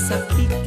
s'applique